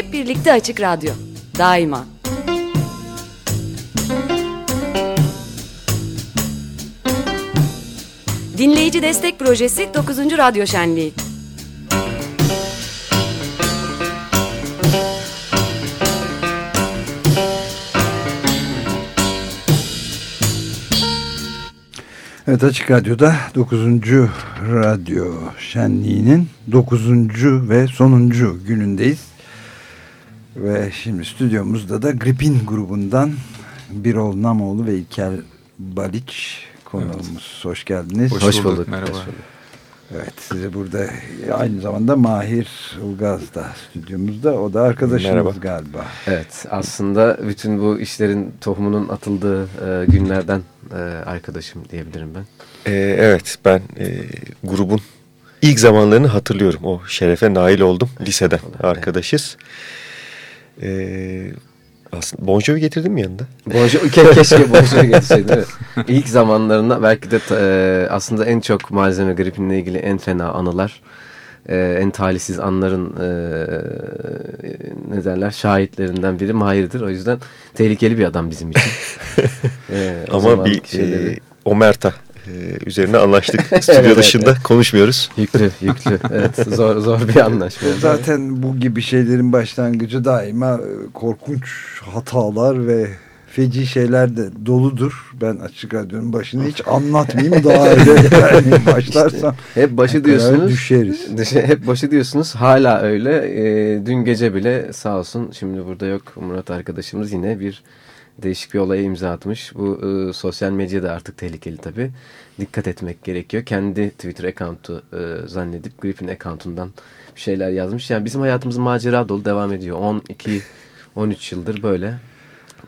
Hep birlikte Açık Radyo. Daima. Dinleyici Destek Projesi 9. Radyo Şenliği. Evet Açık Radyo'da 9. Radyo Şenliği'nin 9. ve sonuncu günündeyiz. Ve şimdi stüdyomuzda da Gripin grubundan Birol Namoğlu ve İlker Baliç konuğumuz. Evet. Hoş geldiniz. Hoş, Hoş bulduk. Merhaba. Hoş bulduk. Evet size burada aynı zamanda Mahir Ilgaz da stüdyomuzda. O da arkadaşımız Merhaba. galiba. Evet aslında bütün bu işlerin tohumunun atıldığı e, günlerden e, arkadaşım diyebilirim ben. E, evet ben e, grubun ilk zamanlarını hatırlıyorum. O şerefe nail oldum liseden arkadaşız. Evet. Aslında Bon Jovi getirdin mi yanında? Bon Jovi, ke keşke Bon Jovi getirseydin evet. İlk zamanlarında belki de e, aslında en çok malzeme gripinle ilgili en fena anılar, e, en talihsiz anların e, ne derler şahitlerinden biri Mahir'dir. O yüzden tehlikeli bir adam bizim için. e, Ama bir şeyleri... e, Omerta e, üzerine anlaştık. Stüdyo evet, dışında evet. konuşmuyoruz. Yüklü, yüklü. Evet, zor zor bir anlaşma. Zaten bu gibi şeylerin başlangıcı daima e, korkunç hatalar ve feci şeyler de doludur. Ben açık radyonun başını hiç anlatmayayım daha öyle yani başlarsam. İşte, hep başı diyorsunuz. Düşeriz. Hep başı diyorsunuz. Hala öyle. E, dün gece bile sağ olsun şimdi burada yok Murat arkadaşımız yine bir değişik bir olaya imza atmış. Bu e, sosyal medyada artık tehlikeli tabii. Dikkat etmek gerekiyor. Kendi Twitter account'u e, zannedip Griffin account'undan bir şeyler yazmış. Yani bizim hayatımız macera dolu devam ediyor. 12 13 yıldır böyle.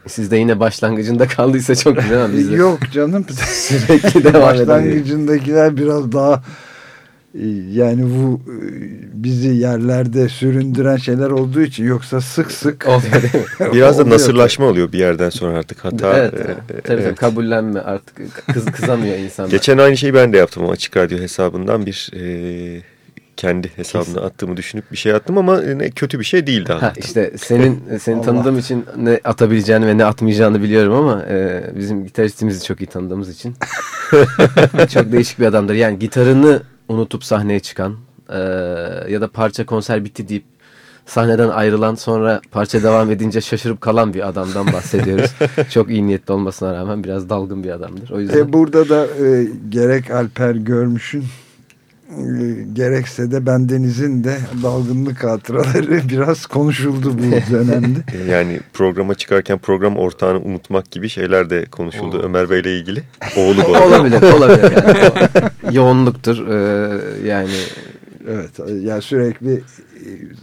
Sizde yine başlangıcında kaldıysa çok güzel Yok canım. Sürekli devam Başlangıcındakiler biraz daha yani bu e, bizi yerlerde süründüren şeyler olduğu için yoksa sık sık biraz da nasırlaşma oluyor bir yerden sonra artık hata evet, e, tabii, evet. kabullenme artık kız kızamıyor insan geçen aynı şeyi ben de yaptım açık radyo hesabından bir e, kendi hesabına Kesin. attığımı düşünüp bir şey attım ama ne kötü bir şey değildi ha, işte senin seni tanıdığım için ne atabileceğini ve ne atmayacağını biliyorum ama e, bizim gitaristimizi çok iyi tanıdığımız için. Çok değişik bir adamdır. Yani gitarını unutup sahneye çıkan e, ya da parça konser bitti deyip sahneden ayrılan sonra parça devam edince şaşırıp kalan bir adamdan bahsediyoruz. Çok iyi niyetli olmasına rağmen biraz dalgın bir adamdır. O yüzden... E, burada da e, gerek Alper Görmüş'ün gerekse de bendenizin de dalgınlık hatıraları biraz konuşuldu bu dönemde. yani programa çıkarken program ortağını unutmak gibi şeyler de konuşuldu Oo. Ömer Bey ile ilgili. Oğlu bu. olabilir, olabilir. Yani. Yoğunluktur. Ee, yani Evet yani sürekli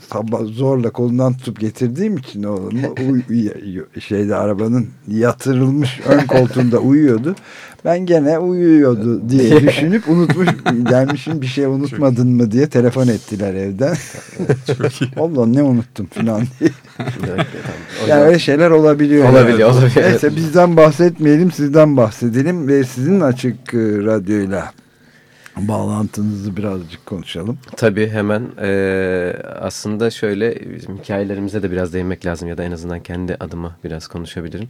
sabah zorla kolundan tutup getirdiğim için oğlumu şeyde arabanın yatırılmış ön koltuğunda uyuyordu. Ben gene uyuyordu diye düşünüp unutmuş gelmişim bir şey unutmadın mı diye telefon ettiler evden. Allah ne unuttum falan diye. yani öyle şeyler olabiliyor. Olabiliyor. Olabiliyor. Neyse bizden bahsetmeyelim sizden bahsedelim ve sizin açık radyoyla bağlantınızı birazcık konuşalım. Tabii hemen e, aslında şöyle bizim hikayelerimize de biraz değinmek lazım ya da en azından kendi adıma biraz konuşabilirim.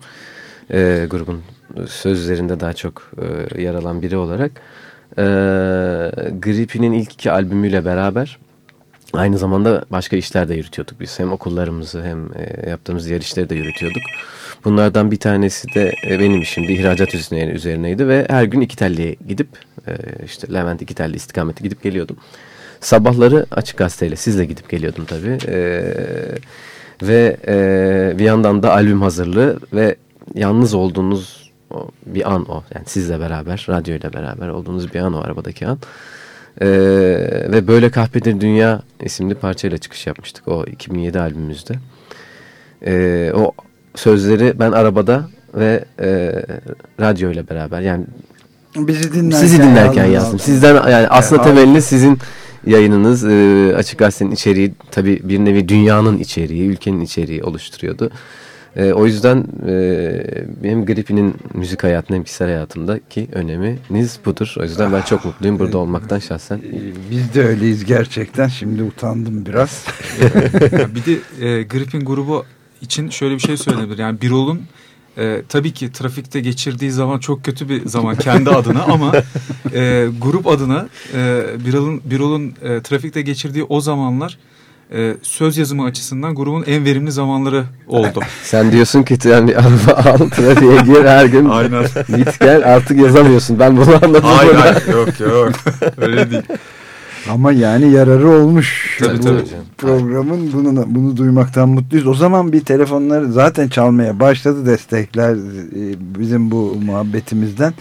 E, grubun sözlerinde daha çok e, yer alan biri olarak. E, Grippy'nin ilk iki albümüyle beraber aynı zamanda başka işler de yürütüyorduk biz. Hem okullarımızı hem e, yaptığımız diğer işleri de yürütüyorduk. Bunlardan bir tanesi de e, benim işimdi. ihracat üzerine, üzerineydi ve her gün iki telliye gidip e, işte Levent iki telli istikameti gidip geliyordum. Sabahları açık gazeteyle sizle gidip geliyordum tabii. E, ve bir yandan da albüm hazırlığı ve yalnız olduğunuz bir an o. Yani sizle beraber, radyoyla beraber olduğunuz bir an o arabadaki an. Ee, ve Böyle Kahpedir Dünya isimli parçayla çıkış yapmıştık o 2007 albümümüzde. Ee, o sözleri ben arabada ve e, radyo ile beraber yani bizi dinlerken sizi dinlerken yazdım. yazdım. Sizden yani aslında evet, temelini sizin yayınınız e, Açık Gazete'nin içeriği tabi bir nevi dünyanın içeriği, ülkenin içeriği oluşturuyordu. E, o yüzden e, benim Grippi'nin müzik hayatında hem kişisel hayatımdaki öneminiz budur. O yüzden ben çok mutluyum burada olmaktan şahsen. Ee, Biz de öyleyiz gerçekten. Şimdi utandım biraz. Bir de e, Grip'in grubu için şöyle bir şey söylenebilir. Yani Birol'un e, tabii ki trafikte geçirdiği zaman çok kötü bir zaman kendi adına ama e, grup adına e, Birol'un Birol'un e, trafikte geçirdiği o zamanlar e, söz yazımı açısından grubun en verimli zamanları oldu. Sen diyorsun ki yani al trafiğe gir her gün Aynen. git gel artık yazamıyorsun. Ben bunu anladım. Hayır hayır yok yok öyle değil. Ama yani yararı olmuş. Tabii, bu tabii canım. programın bunu bunu duymaktan mutluyuz. O zaman bir telefonları zaten çalmaya başladı destekler e, bizim bu muhabbetimizden.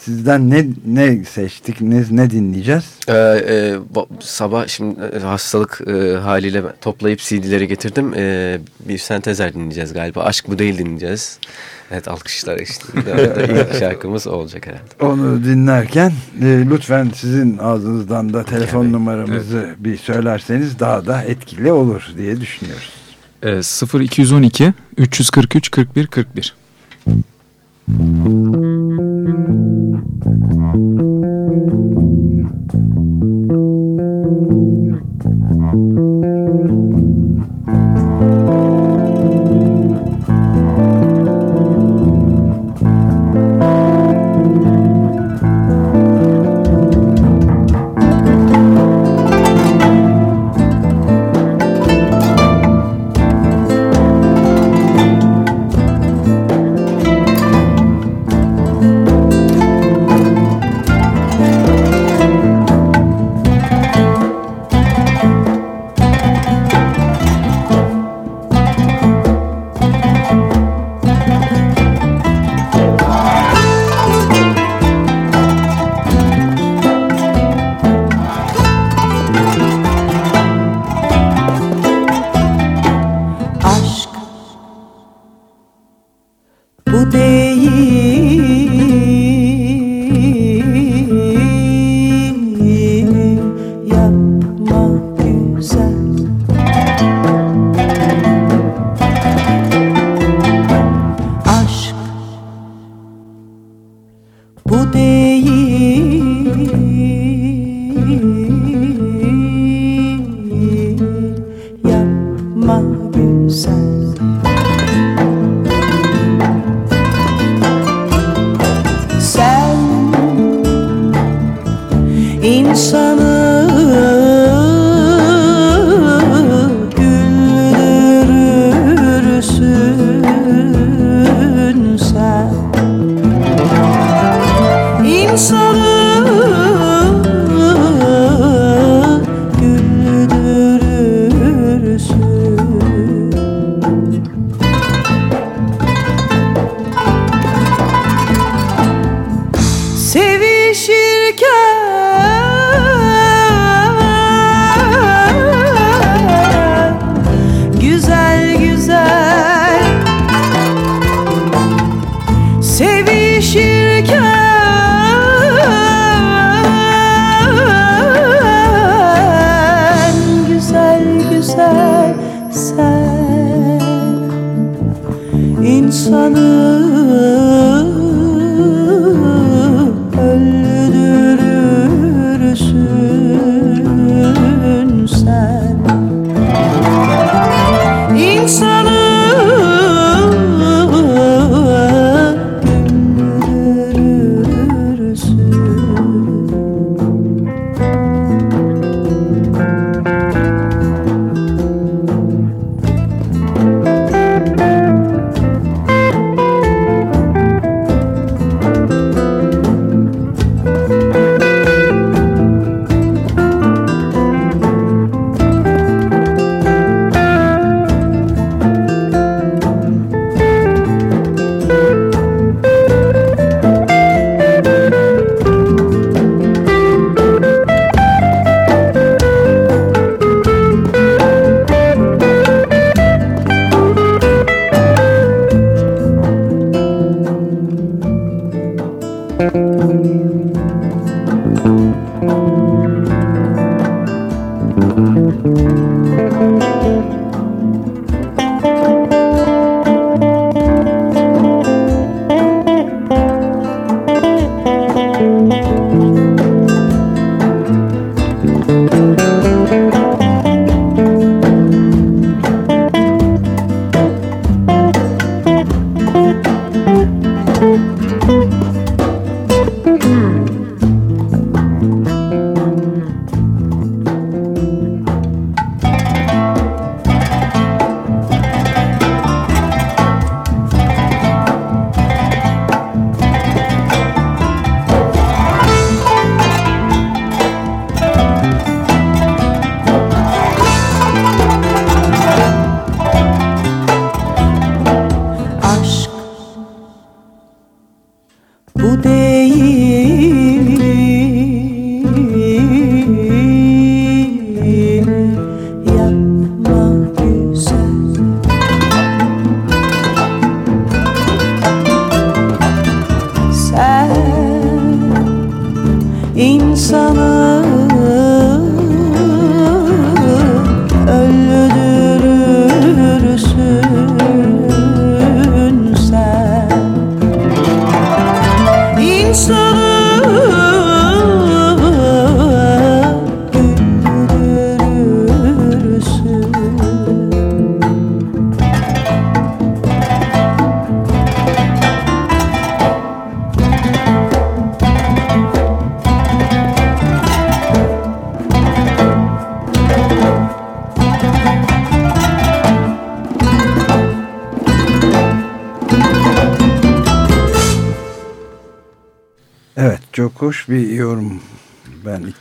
Sizden ne ne seçtik, ne ne dinleyeceğiz? Ee, e, sabah şimdi e, hastalık e, haliyle toplayıp CD'leri getirdim. Ee, bir sentezer dinleyeceğiz galiba. Aşk bu değil dinleyeceğiz. Evet alkışlar eşliğinde. İlk şarkımız o olacak herhalde. Onu dinlerken e, lütfen sizin ağzınızdan da telefon Tabii, numaramızı bir söylerseniz daha da etkili olur diye düşünüyoruz. E, 0212 343 41 41 aşk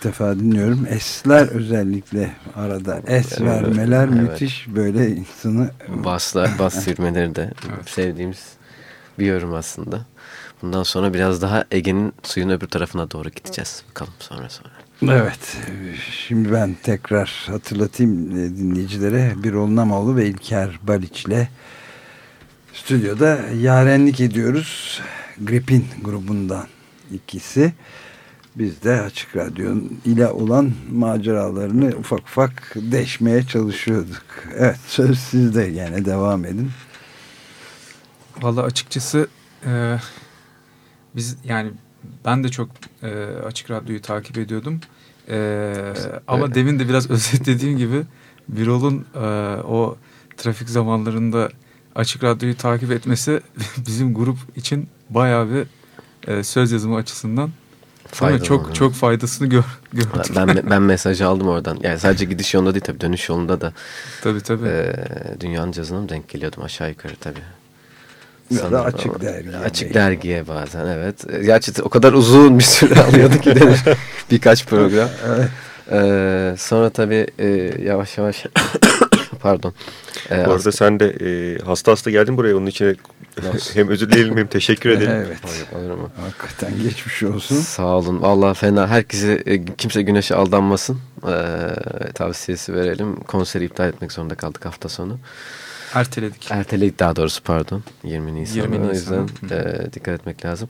defa dinliyorum. Esler özellikle arada es vermeler evet. müthiş böyle insanı Baslar, bas sürmeleri de sevdiğimiz bir yorum aslında. Bundan sonra biraz daha Ege'nin suyun öbür tarafına doğru gideceğiz. Bakalım sonra sonra. Evet. Şimdi ben tekrar hatırlatayım e, dinleyicilere. Birol Namoğlu ve İlker Baliç'le stüdyoda yarenlik ediyoruz. Gripin grubundan ikisi. Biz de Açık Radyo'nun ile olan maceralarını ufak ufak deşmeye çalışıyorduk. Evet söz sizde yani devam edin. Valla açıkçası e, biz yani ben de çok e, açık radyoyu takip ediyordum. E, ama Evet. demin de biraz özetlediğim gibi Birol'un e, o trafik zamanlarında açık radyoyu takip etmesi bizim grup için bayağı bir e, söz yazımı açısından? Faydalı çok oluyor. çok faydasını gör, gördük. Ben, ben mesajı aldım oradan. Yani sadece gidiş yolunda değil tabii dönüş yolunda da Tabii tabii. e, dünyanın cazına mı denk geliyordum aşağı yukarı tabii. Ya da Sanırım Açık Dergi'ye Açık belki. dergiye bazen evet. Gerçi o kadar uzun bir süre alıyordu ki dönüş birkaç program. Evet. E, sonra tabii e, yavaş yavaş pardon. E, Bu arada sen de e, hasta hasta geldin buraya. Onun için hem özür dileyelim hem teşekkür edelim. Evet. Mu? Hakikaten geçmiş olsun. Sağ olun. Vallahi fena. Herkese e, kimse güneşe aldanmasın. Ee, tavsiyesi verelim. Konseri iptal etmek zorunda kaldık hafta sonu. Erteledik. Erteledik daha doğrusu pardon. 20 Nisan'da. 20 O yüzden e, dikkat etmek lazım.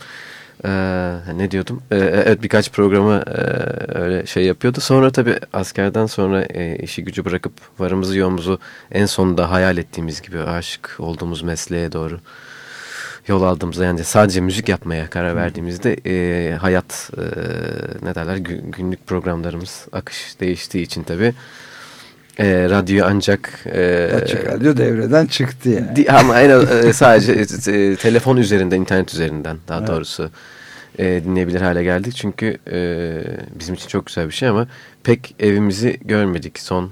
Ee, ne diyordum? Ee, evet birkaç programı e, öyle şey yapıyordu. Sonra tabii askerden sonra e, işi gücü bırakıp varımızı yoğumuzu en sonunda hayal ettiğimiz gibi aşık olduğumuz mesleğe doğru yol aldığımızda yani sadece müzik yapmaya karar verdiğimizde e, hayat e, ne derler gü- günlük programlarımız akış değiştiği için tabii e, radyo ancak e, Açık Radyo devreden çıktı yani. Di- ama en e, sadece e, telefon üzerinden, internet üzerinden daha Evet. doğrusu e, dinleyebilir hale geldik. Çünkü e, bizim için çok güzel bir şey ama pek evimizi görmedik son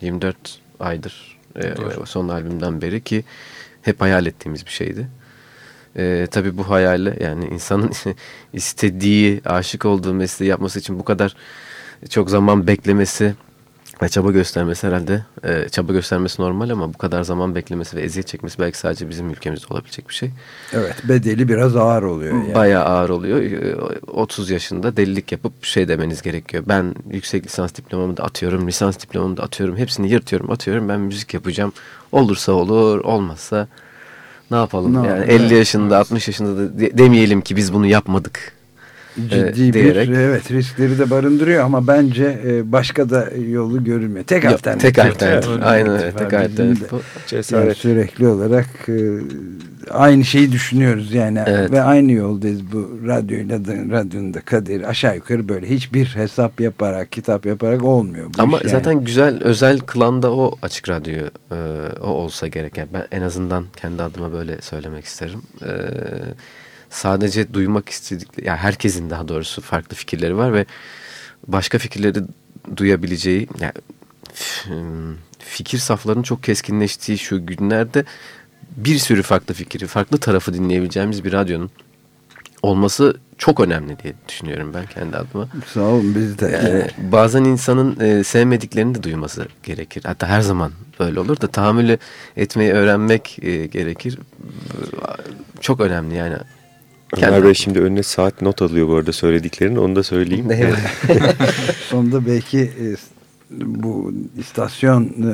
24 aydır e, Doğru. son albümden beri ki hep hayal ettiğimiz bir şeydi. E, tabii bu hayale yani insanın istediği, aşık olduğu mesleği yapması için bu kadar çok zaman beklemesi ve çaba göstermesi herhalde e, çaba göstermesi normal ama bu kadar zaman beklemesi ve eziyet çekmesi belki sadece bizim ülkemizde olabilecek bir şey. Evet bedeli biraz ağır oluyor yani. Bayağı ağır oluyor. E, 30 yaşında delilik yapıp şey demeniz gerekiyor. Ben yüksek lisans diplomamı da atıyorum, lisans diplomamı da atıyorum. Hepsini yırtıyorum, atıyorum. Ben müzik yapacağım. Olursa olur, olmazsa ne yapalım? Ne yani yapalım? 50 yaşında, 60 yaşında da de- demeyelim ki biz bunu yapmadık. Ciddi e, diyerek. bir evet riskleri de barındırıyor ama bence e, başka da yolu görünmüyor. Tek Yok, alternatif. tek alternatif. Evet. Aynen öyle. Tek alternatif. Yani Cesaret. sürekli olarak e, aynı şeyi düşünüyoruz yani Evet. ve aynı yoldayız bu radyoyla da radyonun da kaderi aşağı yukarı böyle hiçbir hesap yaparak kitap yaparak olmuyor. Bu Ama iş yani. zaten güzel özel kılan da o açık radyo e, o olsa gerek. Yani ben en azından kendi adıma böyle söylemek isterim. E, sadece duymak istedik yani herkesin daha doğrusu farklı fikirleri var ve başka fikirleri duyabileceği yani fikir saflarının çok keskinleştiği şu günlerde bir sürü farklı fikri, farklı tarafı dinleyebileceğimiz bir radyonun olması çok önemli diye düşünüyorum ben kendi adıma. Sağ olun biz de. Yani bazen insanın e, sevmediklerini de duyması gerekir. Hatta her zaman böyle olur da tahammülü etmeyi öğrenmek e, gerekir. Çok önemli yani. Ömer Bey şimdi önüne saat not alıyor bu arada söylediklerini. Onu da söyleyeyim. Ne? Sonunda belki e, bu istasyon e,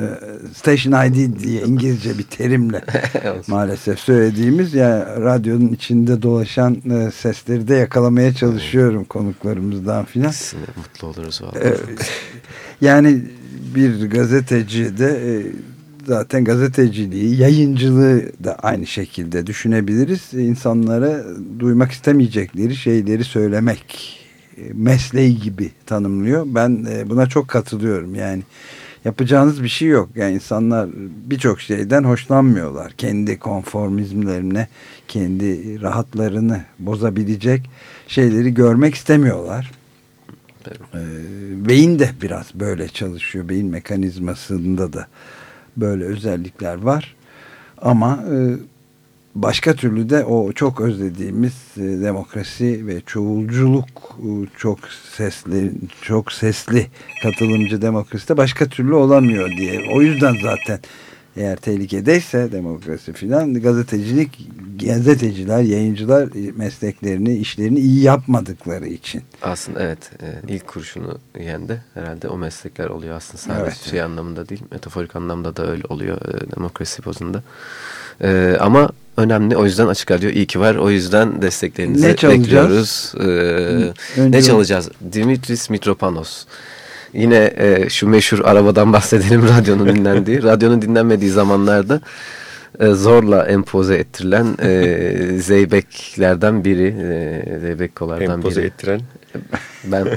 station ID diye İngilizce bir terimle maalesef söylediğimiz yani radyonun içinde dolaşan e, sesleri de yakalamaya çalışıyorum konuklarımızdan filan. Mutlu oluruz vallahi. Yani bir gazeteci de zaten gazeteciliği, yayıncılığı da aynı şekilde düşünebiliriz. İnsanlara duymak istemeyecekleri şeyleri söylemek e, mesleği gibi tanımlıyor. Ben e, buna çok katılıyorum. Yani yapacağınız bir şey yok. Yani insanlar birçok şeyden hoşlanmıyorlar. Kendi konformizmlerine, kendi rahatlarını bozabilecek şeyleri görmek istemiyorlar. Ee, beyin de biraz böyle çalışıyor. Beyin mekanizmasında da böyle özellikler var. Ama e, başka türlü de o çok özlediğimiz e, demokrasi ve çoğulculuk e, çok sesli çok sesli katılımcı demokrasi de başka türlü olamıyor diye. O yüzden zaten eğer tehlikedeyse demokrasi filan gazetecilik gazeteciler, yayıncılar mesleklerini, işlerini iyi yapmadıkları için. Aslında evet e, ilk kurşunu yiyen de herhalde o meslekler oluyor aslında sadece Evet. şey anlamında değil metaforik anlamda da öyle oluyor e, demokrasi bozunda. E, ama önemli o yüzden açık radyo iyi ki var o yüzden desteklerinizi Ne çalacağız? bekliyoruz. E, Önce ne çalacağız? Dimitris Mitropanos. Yine e, şu meşhur arabadan bahsedelim radyonun dinlendiği. radyonun dinlenmediği zamanlarda e, zorla empoze ettirilen e, zeybeklerden biri. E, zeybek kolardan Empoze biri. ettiren. Ben.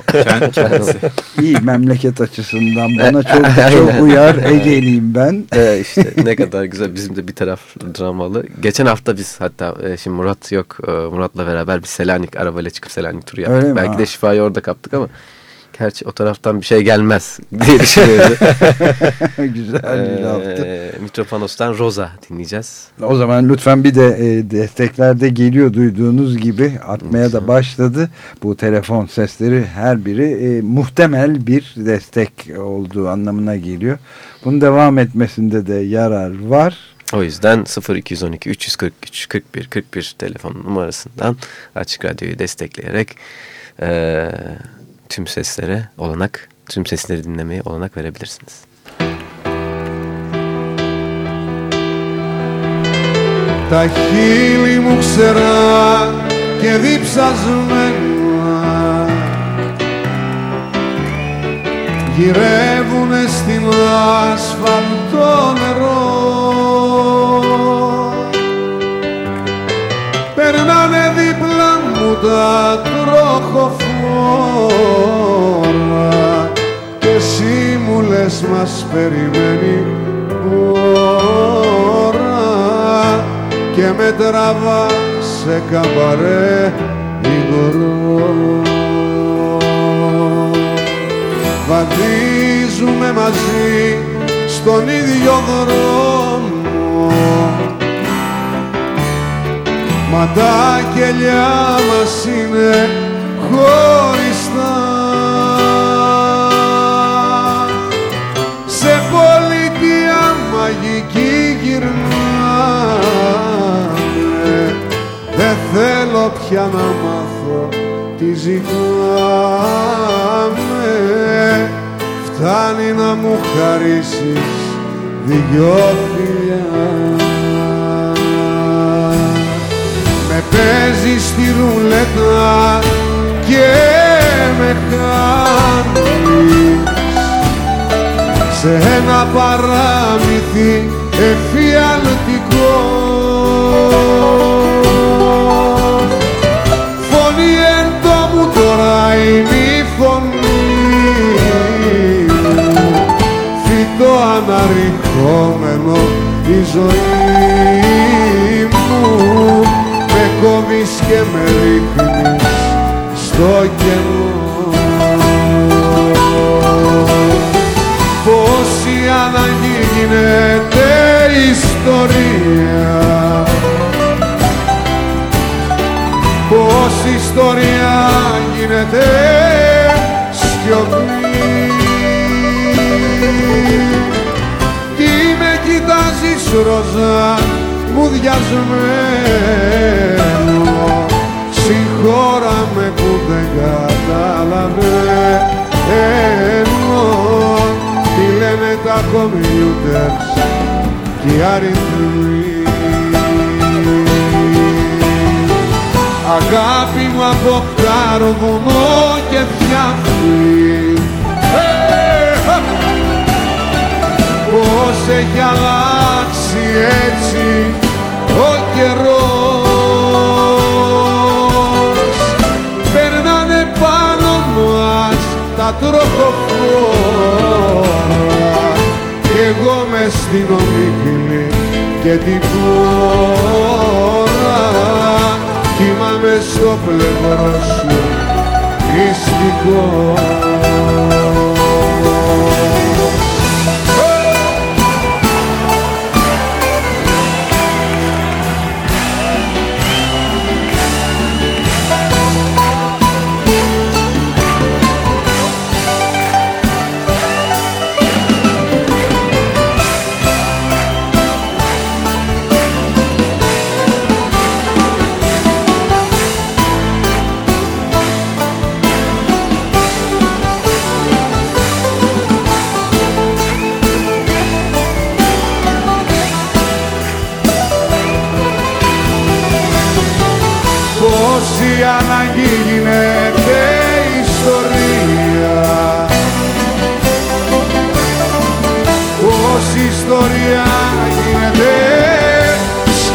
İyi memleket açısından bana çok çok uyar. Ege'liyim ben. e, işte ne kadar güzel bizim de bir taraf dramalı. Geçen hafta biz hatta e, şimdi Murat yok. E, Murat'la beraber bir Selanik arabayla çıkıp Selanik turu yaptık. Öyle mi? Belki Ha. de şifayı orada kaptık ama gerçi o taraftan bir şey gelmez diye düşünüyordu. Güzel bir laftı. e, Mitropanos'tan Rosa dinleyeceğiz. O zaman lütfen bir de e, desteklerde geliyor duyduğunuz gibi artmaya da başladı. Bu telefon sesleri her biri e, muhtemel bir destek olduğu anlamına geliyor. Bunun devam etmesinde de yarar var. O yüzden 0212 343 41 41 telefon numarasından Açık Radyo'yu destekleyerek e, tüm seslere olanak, tüm sesleri dinlemeye olanak verebilirsiniz. Τα χείλη μου ξερά και διψασμένα γυρεύουνε στην ασφαλτό νερό Περνάνε δίπλα μου τα μου λες μας περιμένει ώρα και με τραβά σε καμπαρέ υγρό Βαδίζουμε μαζί στον ίδιο δρόμο. Μα τα κελιά μας είναι χωριστά θέλω πια να μάθω τι ζητάμε. Φτάνει να μου χαρίσεις δυο φιλιά. Με παίζεις στη ρουλέτα και με χάνεις. Σε ένα παράμυθι εφιαλτικό αναρριχόμενο η ζωή μου με κόβεις και με ρίχνεις στο κενό. Πως η ανάγκη γίνεται ιστορία. Πως η ιστορία γίνεται σιωπή ροζά μου διασμένο Συγχώρα με που δεν καταλαβαίνω τα κομπιούτερς και οι αριθμοί. Αγάπη μου από βουνό και φτιάχνει. Πώς έχει αλλάξει έτσι ο καιρός. Περνάνε πάνω μας τα τροχοφόρα. Κι εγώ μες στην ομίχλη και την κόρα. Κοιμάμαι στο πλευρό σου μυστικό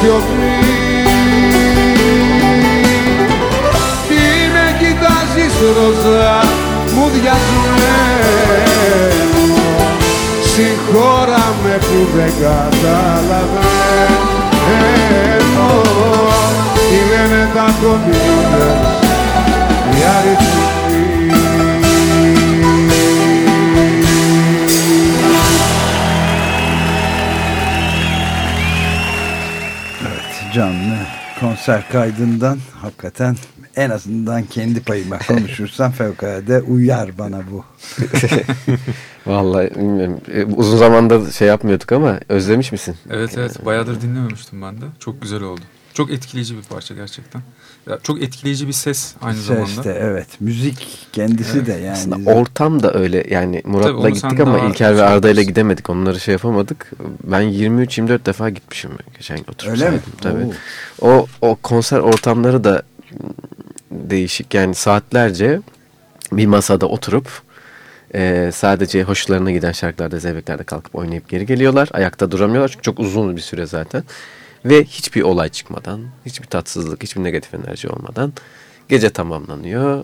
σιωπή Τι με κοιτάζεις ροζά μου διασμένο Συγχώρα με που δεν καταλαβαίνω. Τι λένε τα κομπιούτερ οι αριθμοί canlı konser kaydından hakikaten en azından kendi payıma konuşursam fevkalade uyar bana bu. Vallahi bilmiyorum. E, Uzun zamandır şey yapmıyorduk ama özlemiş misin? Evet evet bayağıdır dinlememiştim ben de. Çok güzel oldu. Çok etkileyici bir parça gerçekten. Ya, çok etkileyici bir ses aynı Ses zamanda. de evet müzik kendisi de yani. Aslında ortam da öyle yani Murat'la gittik ama İlker ve Arda ile yaparsın. gidemedik. Onları şey yapamadık. Ben 23-24 defa gitmişim geçen gün oturup Öyle mi? Tabii. O, o konser ortamları da değişik yani saatlerce bir masada oturup e, sadece hoşlarına giden şarkılarda zevklerde kalkıp oynayıp geri geliyorlar. Ayakta duramıyorlar çünkü çok uzun bir süre zaten. Ve hiçbir olay çıkmadan, hiçbir tatsızlık, hiçbir negatif enerji olmadan gece tamamlanıyor.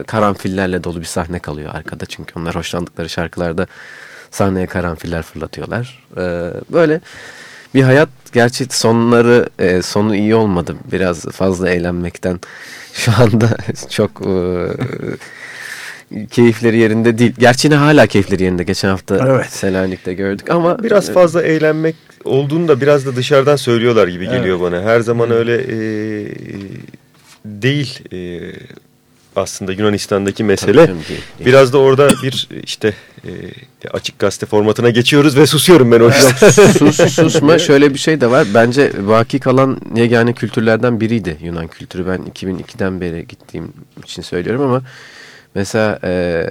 E, karanfillerle dolu bir sahne kalıyor arkada çünkü onlar hoşlandıkları şarkılarda sahneye karanfiller fırlatıyorlar. E, böyle bir hayat gerçi sonları e, sonu iyi olmadı. Biraz fazla eğlenmekten şu anda çok e, keyifleri yerinde değil. Gerçi yine hala keyifleri yerinde. Geçen hafta Evet. Selanik'te gördük ama Biraz fazla eğlenmek olduğunu da biraz da dışarıdan söylüyorlar gibi geliyor bana. Her zaman öyle e, değil e, aslında Yunanistan'daki mesele. Tabii. Biraz da orada bir işte e, açık gazete formatına geçiyoruz ve susuyorum ben o yüzden. sus susma şöyle bir şey de var. Bence vaki kalan yegane kültürlerden biriydi Yunan kültürü. Ben 2002'den beri gittiğim için söylüyorum ama mesela e,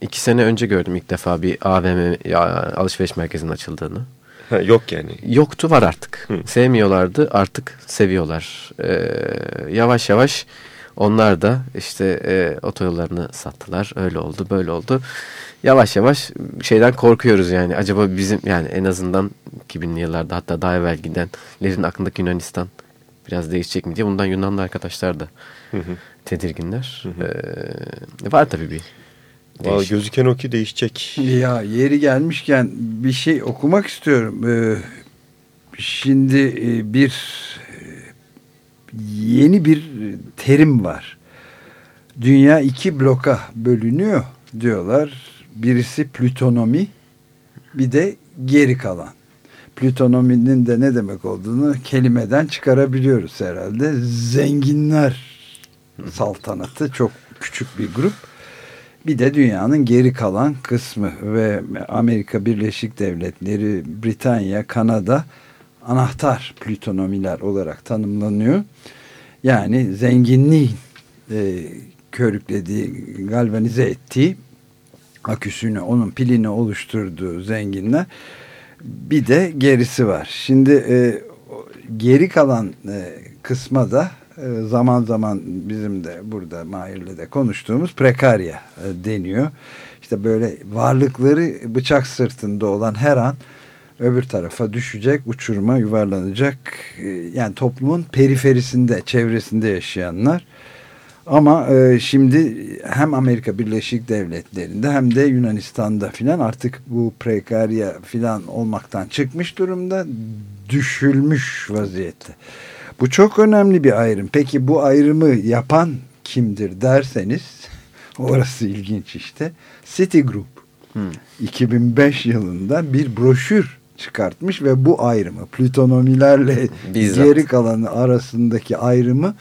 iki sene önce gördüm ilk defa bir AVM ya, alışveriş merkezinin açıldığını. Ha, Yok yani. Yoktu var artık. Hı. Sevmiyorlardı artık seviyorlar. Ee, yavaş yavaş onlar da işte e, otoyollarını sattılar. Öyle oldu böyle oldu. Yavaş yavaş şeyden korkuyoruz yani. Acaba bizim yani en azından 2000'li yıllarda hatta daha evvel gidenlerin aklındaki Yunanistan biraz değişecek mi diye. Bundan Yunanlı arkadaşlar da tedirginler. Ee, var tabii bir Vallahi değişim. gözüken o ki değişecek. Ya yeri gelmişken bir şey okumak istiyorum. Ee, şimdi e, bir e, yeni bir terim var. Dünya iki bloka bölünüyor diyorlar. Birisi plütonomi bir de geri kalan. Plütonominin de ne demek olduğunu kelimeden çıkarabiliyoruz herhalde. Zenginler saltanatı çok küçük bir grup. Bir de dünyanın geri kalan kısmı ve Amerika Birleşik Devletleri, Britanya, Kanada anahtar plütonomiler olarak tanımlanıyor. Yani zenginliğin e, körüklediği, galvanize ettiği aküsünü onun pilini oluşturduğu zenginler bir de gerisi var. Şimdi e, geri kalan e, kısma da zaman zaman bizim de burada Mahir'le de konuştuğumuz prekarya e, deniyor. İşte böyle varlıkları bıçak sırtında olan her an öbür tarafa düşecek, uçuruma yuvarlanacak. E, yani toplumun periferisinde, çevresinde yaşayanlar. Ama e, şimdi hem Amerika Birleşik Devletleri'nde hem de Yunanistan'da filan artık bu prekarya filan olmaktan çıkmış durumda düşülmüş vaziyette. Bu çok önemli bir ayrım. Peki bu ayrımı yapan kimdir derseniz orası ilginç işte. Citigroup hmm. 2005 yılında bir broşür çıkartmış ve bu ayrımı plütonomilerle Bizzat. geri kalanı arasındaki ayrımı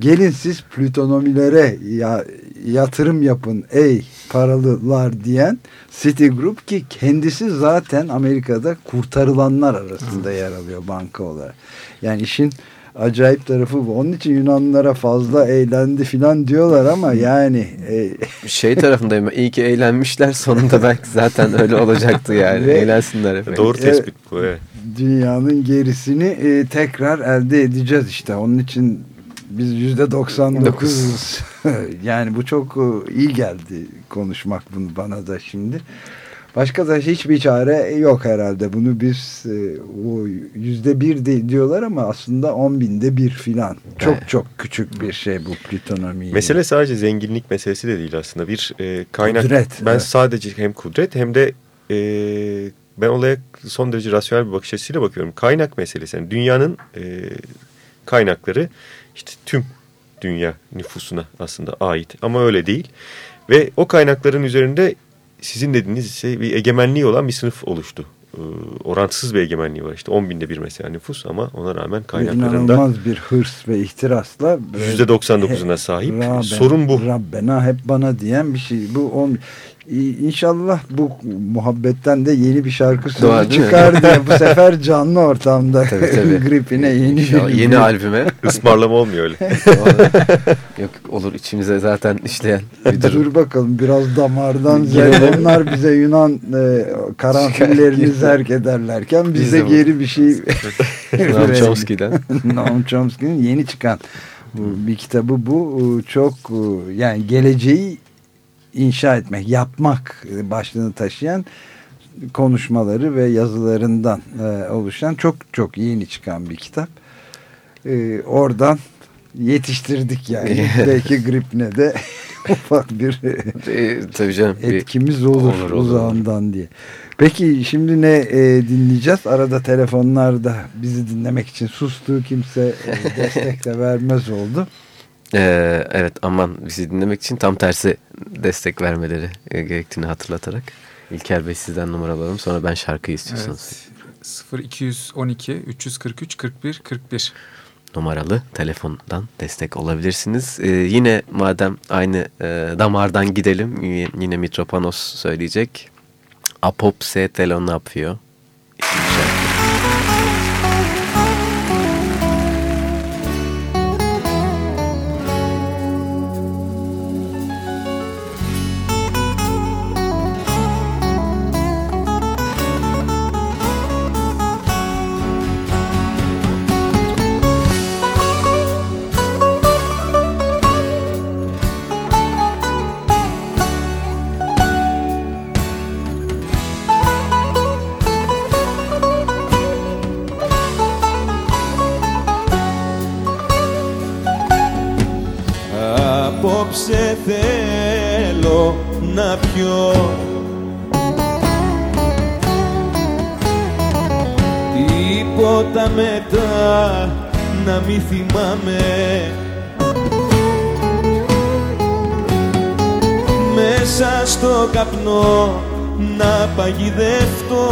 gelin siz plütonomilere ya, yatırım yapın ey paralılar diyen Citigroup ki kendisi zaten Amerika'da kurtarılanlar arasında yer alıyor banka olarak. Yani işin acayip tarafı bu. Onun için Yunanlılara fazla eğlendi filan diyorlar ama yani. E... Şey tarafındayım. İyi ki eğlenmişler. Sonunda belki zaten öyle olacaktı yani. Ve, Eğlensinler efendim. Doğru tespit bu. Evet. Dünyanın gerisini e, tekrar elde edeceğiz işte. Onun için biz yüzde 99 yani bu çok e, iyi geldi konuşmak bunu bana da şimdi. Başka da hiçbir çare yok herhalde. Bunu biz e, o yüzde bir diyorlar ama aslında on binde bir filan. Çok evet. çok küçük bir şey bu plütonomi. Mesele sadece zenginlik meselesi de değil aslında. Bir e, kaynak. Kudret. Ben evet. sadece hem kudret hem de e, ben olaya son derece rasyonel bir bakış açısıyla bakıyorum. Kaynak meselesi. Yani dünyanın e, kaynakları işte tüm dünya nüfusuna aslında ait. Ama öyle değil. Ve o kaynakların üzerinde sizin dediğiniz ise bir egemenliği olan bir sınıf oluştu. Ee, orantısız bir egemenliği var. İşte 10 binde bir mesela nüfus ama ona rağmen kaynaklarında... İnanılmaz bir hırs ve ihtirasla... %99'una sahip. Rabben, Sorun bu. Rabbena hep bana diyen bir şey. Bu on, İnşallah bu muhabbetten de yeni bir şarkı sözü çıkar diye bu sefer canlı ortamda tabii, tabii. gripine yeni bir yeni albüme ısmarlama olmuyor öyle. Yok olur. İçimize zaten işleyen bir durum. Dur bakalım. Biraz damardan zerk onlar bize Yunan e, karanfillerini zerk ederlerken bize geri bir şey Noam Chomsky'den. Noam Chomsky'nin yeni çıkan bu, bir kitabı bu. Çok yani geleceği inşa etmek, yapmak başlığını taşıyan konuşmaları ve yazılarından e, oluşan çok çok yeni çıkan bir kitap. E, oradan yetiştirdik yani. Belki gripne de ufak bir e, tabii canım, etkimiz olur, olur, olur uzağından diye. Peki şimdi ne e, dinleyeceğiz? Arada telefonlarda bizi dinlemek için sustuğu kimse e, destek de vermez oldu. Ee, evet aman bizi dinlemek için tam tersi destek vermeleri e, gerektiğini hatırlatarak. İlker Bey sizden numara alalım sonra ben şarkıyı istiyorsanız. Evet. 0212 343 41 41 numaralı telefondan destek olabilirsiniz. Ee, yine madem aynı e, damardan gidelim yine Mitropanos söyleyecek. Apop se παγιδευτώ.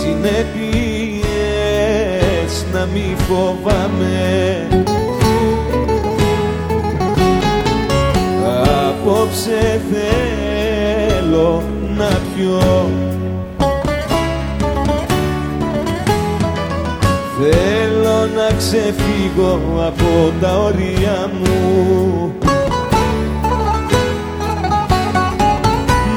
Συνέπειες να μη φοβάμαι. Απόψε θέλω να πιω ξεφύγω από τα όρια μου.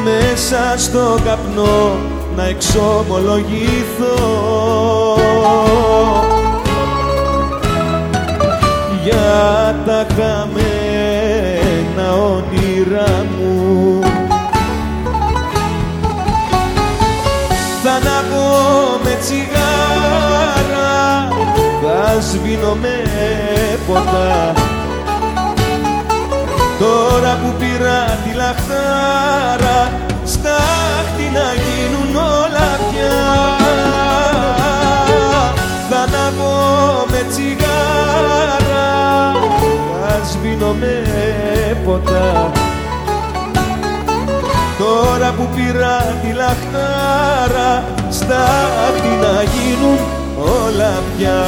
Μέσα στο καπνό να εξομολογηθώ. Για τα καμένα όνειρά μου. Θα αναβώ με τσιγάρα σβήνω με ποτά. Τώρα που πήρα τη λαχτάρα Στάχτη να γίνουν όλα πια. Θα ανάβω με τσιγάρα. Θα σβήνω με ποτά. Τώρα που πήρα τη λαχτάρα Στάχτη να γίνουν όλα πια.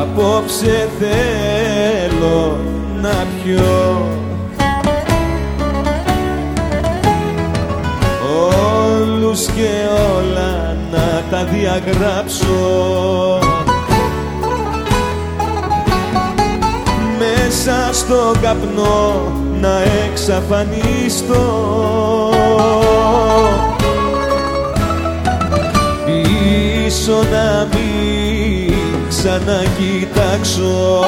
Απόψε θέλω να πιω Όλους και όλα να τα διαγράψω. Μέσα στο καπνό να εξαφανιστώ. Πίσω να μην ξανακοιτάξω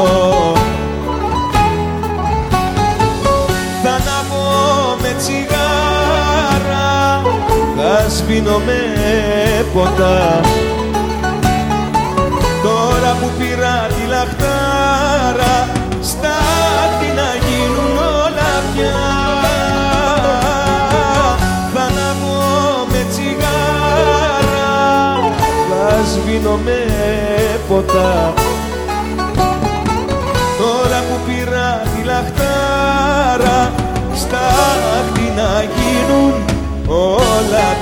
Θα σβήνω με ποτά. Τώρα που πήρα τη λαχτάρα Στάχτη να γίνουν όλα πια. Θα ανάβω με τσιγάρα Θα σβήνω με ποτά. Τώρα που πήρα τη λαχτάρα Στάχτη να γίνουν όλα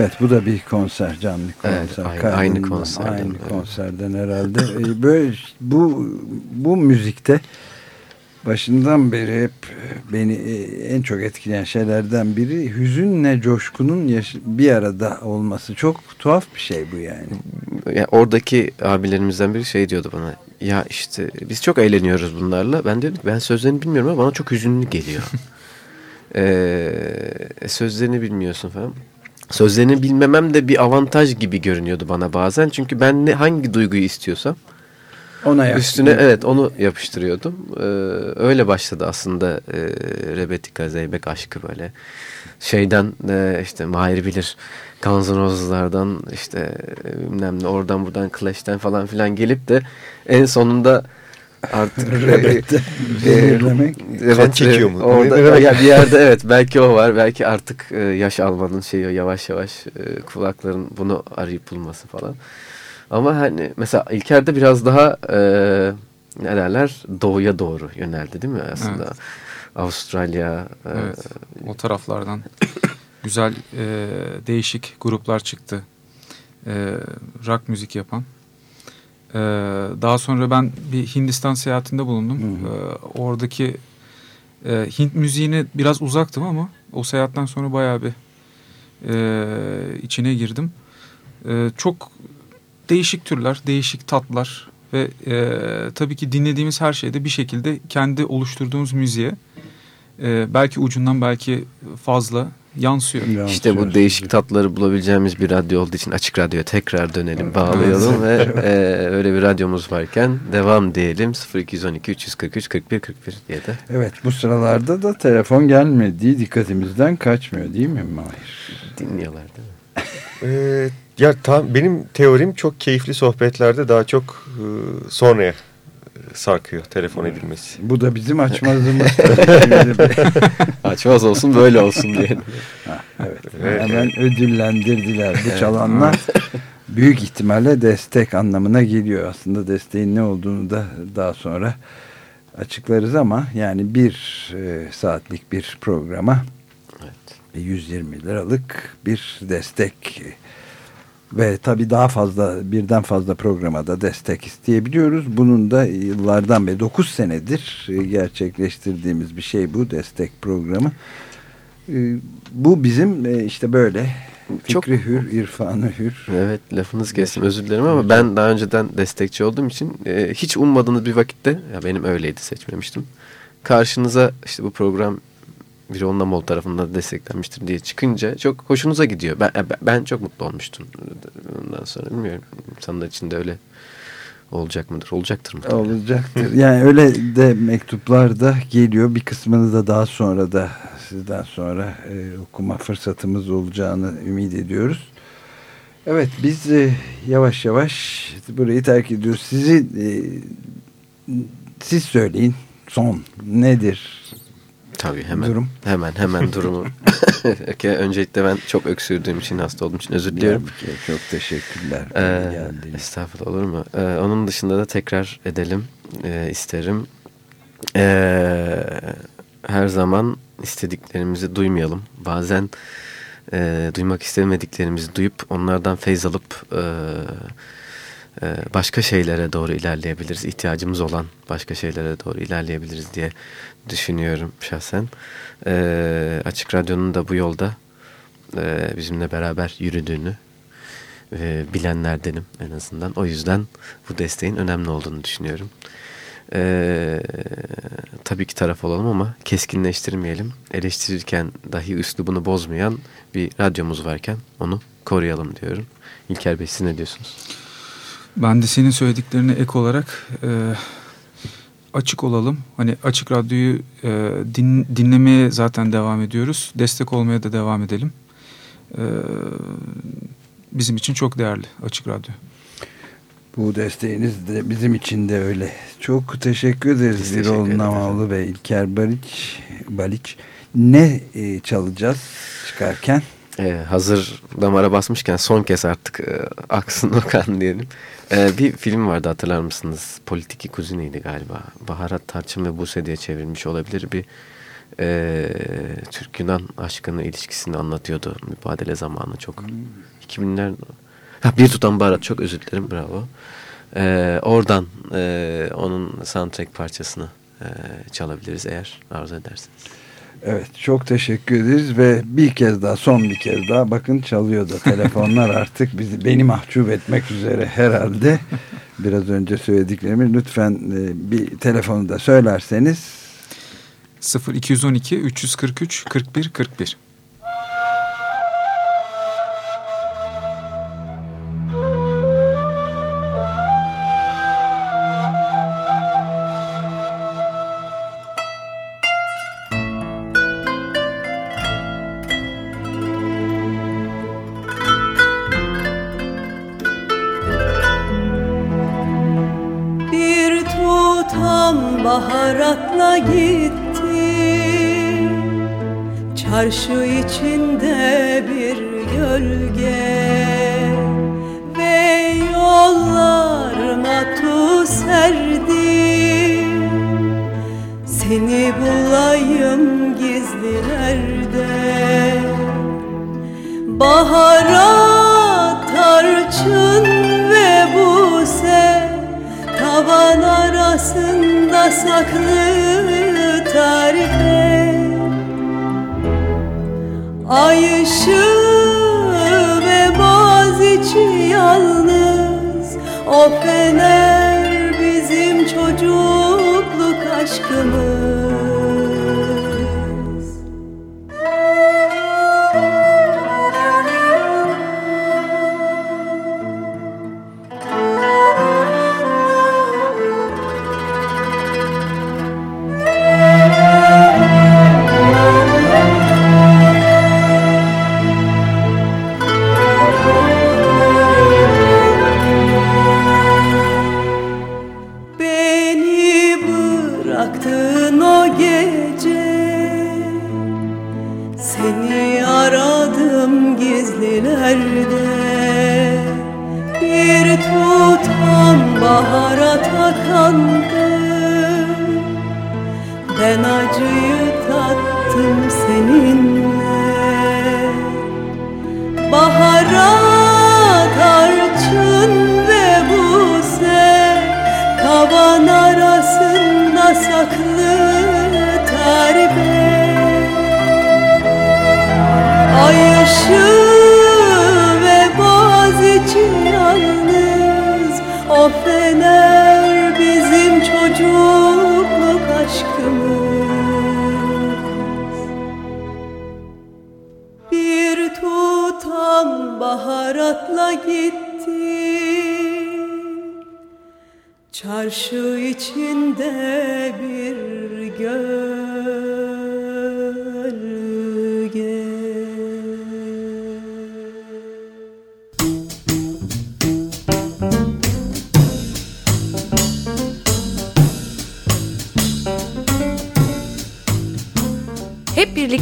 Evet bu da bir konser canlı Evet, konser. aynı- Kalbimden, aynı konserden, Aynı evet. konserden herhalde. Ee, Böyle bu bu müzikte başından beri hep beni e, en çok etkileyen şeylerden biri hüzünle coşkunun bir arada olması. Çok tuhaf bir şey bu yani. Ya oradaki abilerimizden biri şey diyordu bana. Ya işte biz çok eğleniyoruz bunlarla. Ben dedim ben sözlerini bilmiyorum ama bana çok hüzünlü geliyor. Ee, sözlerini bilmiyorsun falan. Sözlerini bilmemem de bir avantaj gibi görünüyordu bana bazen. Çünkü ben ne hangi duyguyu istiyorsam Ona yak- üstüne evet onu yapıştırıyordum. Ee, öyle başladı aslında e, Rebetika Zeybek aşkı böyle. Şeyden e, işte Mahir bilir Guns N' Roses'lardan işte e, bilmem ne oradan buradan Clash'ten falan filan gelip de en sonunda artık Rebek'te e, zehirlemek. Kan çekiyor mu? Orada Evet. ya bir yerde evet belki o var. Belki artık e, yaş almanın şeyi yavaş yavaş e, kulakların bunu arayıp bulması falan. Ama hani mesela İlker'de biraz daha e, ne derler doğuya doğru yöneldi değil mi aslında? Evet. Avustralya e, Evet. O taraflardan güzel e, değişik gruplar çıktı. E, rock müzik yapan. E, daha sonra ben bir Hindistan seyahatinde bulundum. E, oradaki e, Hint müziğine biraz uzaktım ama o seyahatten sonra bayağı bir e, içine girdim. E, çok değişik türler, değişik tatlar ve e, tabii ki dinlediğimiz her şeyde bir şekilde kendi oluşturduğumuz müziğe e, belki ucundan belki fazla yansıyor. İşte bu değişik tatları bulabileceğimiz bir radyo olduğu için açık radyoya tekrar dönelim, bağlayalım ve e, öyle bir radyomuz varken devam diyelim 0212 343 41 41 diye de. Evet bu sıralarda da telefon gelmediği dikkatimizden kaçmıyor değil mi Mahir? Dinliyorlar değil mi? Ee, ya tam benim teorim çok keyifli sohbetlerde daha çok e, sonraya sarkıyor telefon edilmesi. Bu da bizim açmazımız. Açmaz olsun böyle olsun diye. evet. Hemen ödüllendirdiler. Bu çalanlar büyük ihtimalle destek anlamına geliyor. Aslında desteğin ne olduğunu da daha sonra açıklarız ama yani bir e, saatlik bir programa Evet. 120 liralık bir destek Ve tabii daha fazla birden fazla programa da destek isteyebiliyoruz. Bunun da yıllardan beri 9 senedir gerçekleştirdiğimiz bir şey bu destek programı. E, Bu bizim e, işte böyle Çok- fikri hür, irfanı hür. Evet lafınızı kestim özür dilerim ama ben daha önceden destekçi olduğum için e, hiç ummadığınız bir vakitte ya benim öyleydi seçmemiştim. Karşınıza işte bu program bir Namol tarafından desteklenmiştir diye çıkınca çok hoşunuza gidiyor. Ben, ben çok mutlu olmuştum. Ondan sonra bilmiyorum insanlar için de öyle olacak mıdır? Olacaktır mı? olacaktır. Yani öyle de mektuplar da geliyor. Bir kısmını da daha sonra da sizden sonra e, okuma fırsatımız olacağını ümit ediyoruz. Evet biz e, yavaş yavaş burayı terk ediyoruz. Sizi e, siz söyleyin son nedir Tabii hemen. durum? Hemen hemen durumu. Öncelikle ben çok öksürdüğüm için hasta olduğum için özür diliyorum. Çok teşekkürler. Ee, geldiğiniz estağfurullah olur mu? Ee, onun dışında da tekrar edelim e, isterim. Ee, her zaman istediklerimizi duymayalım. Bazen e, duymak istemediklerimizi duyup onlardan feyz alıp e, başka şeylere doğru ilerleyebiliriz. İhtiyacımız olan başka şeylere doğru ilerleyebiliriz diye düşünüyorum şahsen. Ee, Açık Radyo'nun da bu yolda e, bizimle beraber yürüdüğünü e, bilenlerdenim en azından. O yüzden bu desteğin önemli olduğunu düşünüyorum. E, tabii ki taraf olalım ama keskinleştirmeyelim. Eleştirirken dahi üslubunu bozmayan bir radyomuz varken onu koruyalım diyorum. İlker Bey siz ne diyorsunuz? Ben de senin söylediklerine ek olarak e, açık olalım. Hani açık radyoyu e, din, dinlemeye zaten devam ediyoruz. Destek olmaya da devam edelim. E, bizim için çok değerli açık radyo. Bu desteğiniz de bizim için de öyle. Çok teşekkür ederiz Birol Namalı ve İlker Baliç. Baliç. Ne e, çalacağız çıkarken? Ee, hazır damara basmışken son kez artık e, aksın okan diyelim. Ee, bir film vardı hatırlar mısınız? Politiki Kuzine'ydi galiba. Baharat Tarçın ve Buse diye çevrilmiş olabilir. Bir e, Türk-Yunan aşkını ilişkisini anlatıyordu. Mübadele zamanı çok. 2000'ler ha, bir tutan baharat çok özür dilerim bravo. Ee, oradan e, onun soundtrack parçasını e, çalabiliriz eğer arzu ederseniz. Evet çok teşekkür ederiz ve bir kez daha son bir kez daha bakın çalıyor da telefonlar artık bizi beni mahcup etmek üzere herhalde. Biraz önce söylediklerimi lütfen e, bir telefonu da söylerseniz 0212 343 41 41. Baharat, tarçın ve buse Tavan arasında saklı tarife Ay Işığı ve baz için yalnız O fener bizim çocukluk aşkımız. Bir tutam baharatla gitti. Çarşı içinde bir gölge